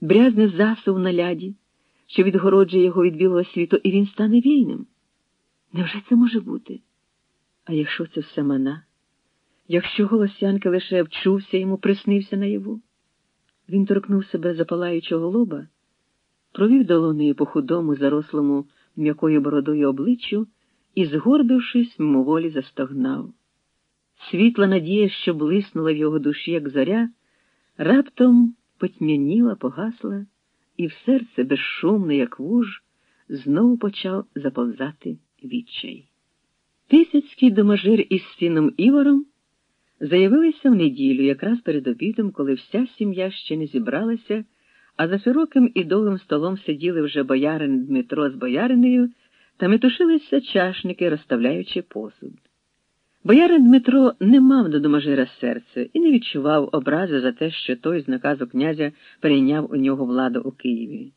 брязне засув на ляді, що відгороджує його від білого світу, і він стане вільним. Невже це може бути? А якщо це все мана? Якщо голос Янки лише вчувся йому, приснився наяву? Він торкнув себе запалаючого лоба, провів долонею по худому, зарослому м'якою бородою обличчю і, згорбившись, мимоволі застогнав. Світла надія, що блиснула в його душі, як зоря, раптом потьмяніла, погасла, і в серце безшумно, як вуж, знову почав заповзати відчай. Тисяцький домажир із сином Івором заявилися в неділю, якраз перед обідом, коли вся сім'я ще не зібралася, а за широким і довгим столом сиділи вже боярин Дмитро з бояринею та метушилися чашники, розставляючи посуд. Боярин Дмитро не мав до домажира серця і не відчував образи за те, що той з наказу князя перейняв у нього владу у Києві.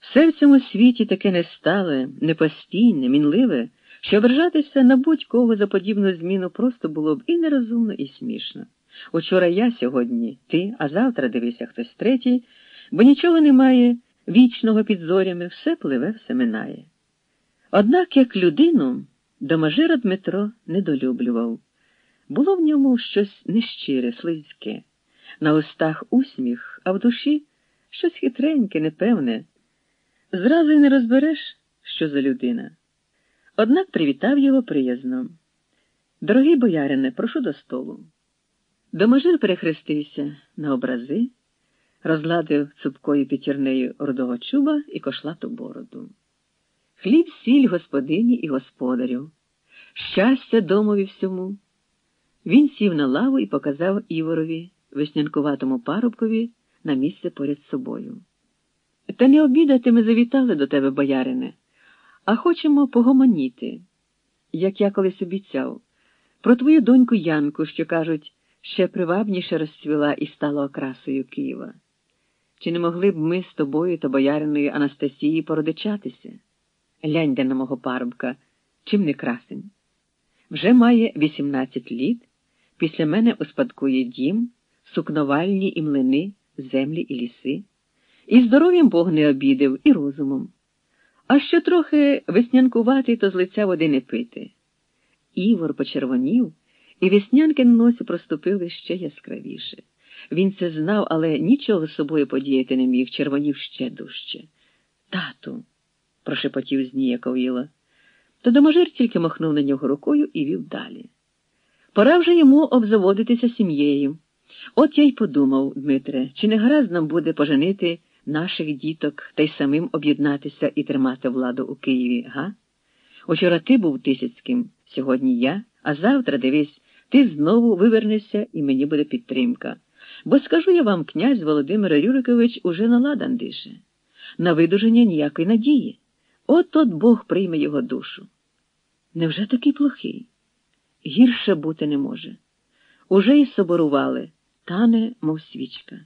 Все в цьому світі таке нестале, непостійне, мінливе, що ображатися на будь-кого за подібну зміну просто було б і нерозумно, і смішно. Учора я сьогодні, ти, а завтра дивися хтось третій, бо нічого немає вічного під зорями, все пливе, все минає. Однак, як людину, домажира Дмитро недолюблював. Було в ньому щось нещире, слизьке, на устах усміх, а в душі щось хитреньке, непевне. Зразу й не розбереш, що за людина. Однак привітав його приязно. Дорогий боярине, прошу до столу. Доможир перехрестився на образи, розладив цупкою п'ятірнею рудого чуба і кошлату бороду. Хліб, сіль господині і господарю, щастя домові всьому. Він сів на лаву і показав Іворові, веснянкуватому парубкові, на місце поряд собою. Та не обідати ми завітали до тебе, боярине, а хочемо погомоніти, як я колись обіцяв, про твою доньку Янку, що, кажуть, ще привабніше розцвіла і стала окрасою Києва. Чи не могли б ми з тобою та бояриною Анастасії породичатися? Гляньте на мого парубка, чим не красень. Вже має 18 літ, після мене успадкує дім, сукновальні і млини, землі і ліси. І здоров'ям Бог не обідав, і розумом. А що трохи веснянкувати, то з лиця води не пити. Івор почервонів, і веснянки на носі проступили ще яскравіше. Він це знав, але нічого з собою подіяти не міг, червонів ще дужче. Тату, прошепотів. То доможир тільки махнув на нього рукою і вів далі. Пора вже йому обзаводитися сім'єю. От я й подумав, Дмитре, чи не гаразд нам буде поженити наших діток та й самим об'єднатися і тримати владу у Києві, га? Учора ти був Тисяцьким, сьогодні я, а завтра, дивись, ти знову вивернешся і мені буде підтримка. Бо скажу я вам, князь Володимир Юрикович уже наладан дише. На видуження ніякої надії. От от Бог прийме його душу. Невже такий плохий? Гірше бути не може. Уже й соборували, тане, мов свічка.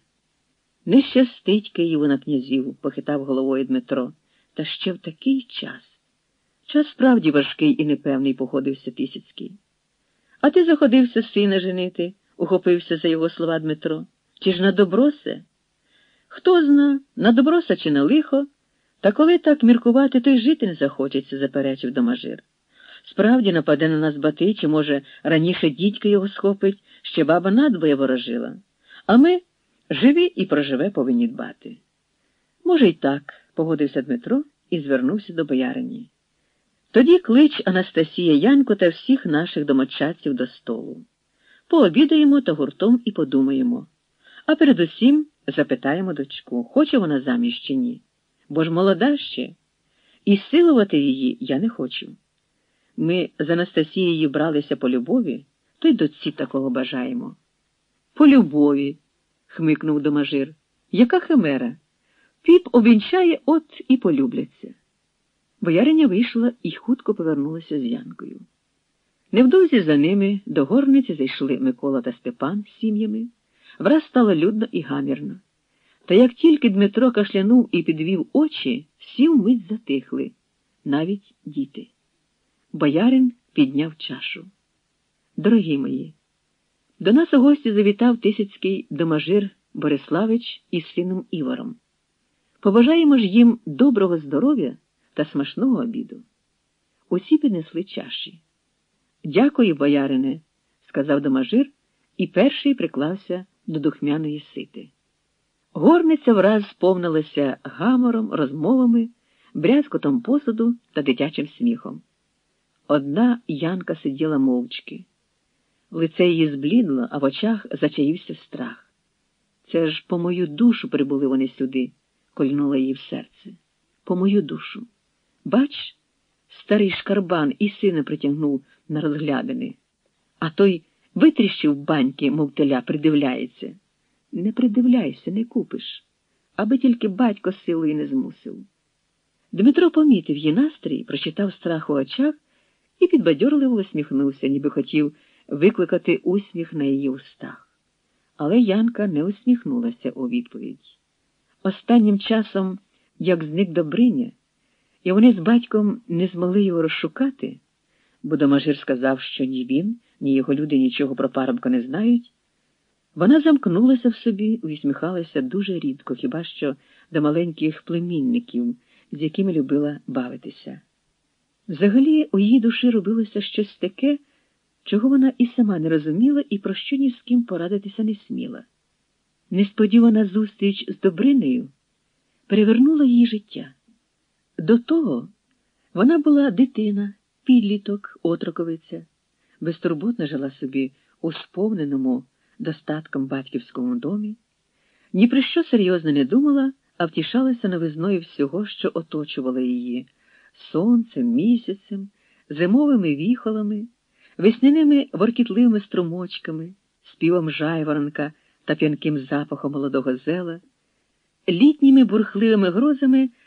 Не щастить Києву на князів, похитав головою Дмитро, та ще в такий час. Час справді важкий і непевний походився Тисяцький. А ти заходився сина женити, ухопився за його слова Дмитро. Чи ж на добросе? Хто зна, на доброса чи на лихо, та коли так міркувати, то й жити не захочеться, заперечив домажир. Справді нападе на нас бати, чи, може, раніше дідька його схопить, ще баба надбоє ворожила. А ми живі і проживе повинні дбати. Може, й так, погодився Дмитро і звернувся до боярині. Тоді клич Анастасія Янко та всіх наших домочадців до столу. Пообідаємо та гуртом і подумаємо. А передусім запитаємо дочку, хоче вона заміж чи ні. Бо ж молода ще, і силувати її я не хочу. Ми з Анастасією бралися по любові, то й доці такого бажаємо. По любові, хмикнув домажир. Яка химера? Піп обвінчає от і полюбляться. Бояриня вийшла і хутко повернулася з Янкою. Невдовзі за ними до горниці зайшли Микола та Степан з сім'ями. Враз стало людно і гамірно. Та як тільки Дмитро кашлянув і підвів очі, всі вмить затихли, навіть діти. Боярин підняв чашу. Дорогі мої, до нас у гості завітав тисяцький домажир Бориславич із сином Іваром. Побажаємо ж їм доброго здоров'я та смачного обіду. Усі піднесли чаші. Дякую, боярине, сказав домажир і перший приклався до духмяної сити. Горниця враз сповнилася гамором, розмовами, брязкотом посуду та дитячим сміхом. Одна Янка сиділа мовчки. Лице її зблідло, а в очах зачаївся страх. Це ж по мою душу прибули вони сюди, кольнула її в серце. По мою душу. Бач, старий шкарбан і сина притягнув на розглядини, а той витріщив баньки, мов теля, придивляється. Не придивляйся, не купиш, аби тільки батько силою не змусив. Дмитро помітив її настрій, прочитав страх у очах і підбадьорливо усміхнувся, ніби хотів викликати усміх на її устах. Але Янка не усміхнулася у відповідь. Останнім часом, як зник Добриня, і вони з батьком не змогли його розшукати, бо домажир сказав, що ні він, ні його люди нічого про парубка не знають. Вона замкнулася в собі, усміхалася дуже рідко, хіба що до маленьких племінників, з якими любила бавитися. Взагалі у її душі робилося щось таке, чого вона і сама не розуміла і про що ні з ким порадитися не сміла. Несподівана зустріч з Добринею перевернула її життя. До того вона була дитина, підліток, отроковиця, безтурботно жила собі у сповненому достатком батьківському домі, ні про що серйозно не думала, а втішалася новизною всього, що оточувало її сонцем, місяцем, зимовими віхолами, весняними воркітливими струмочками, співом жайворонка та п'янким запахом молодого зела, літніми бурхливими грозами.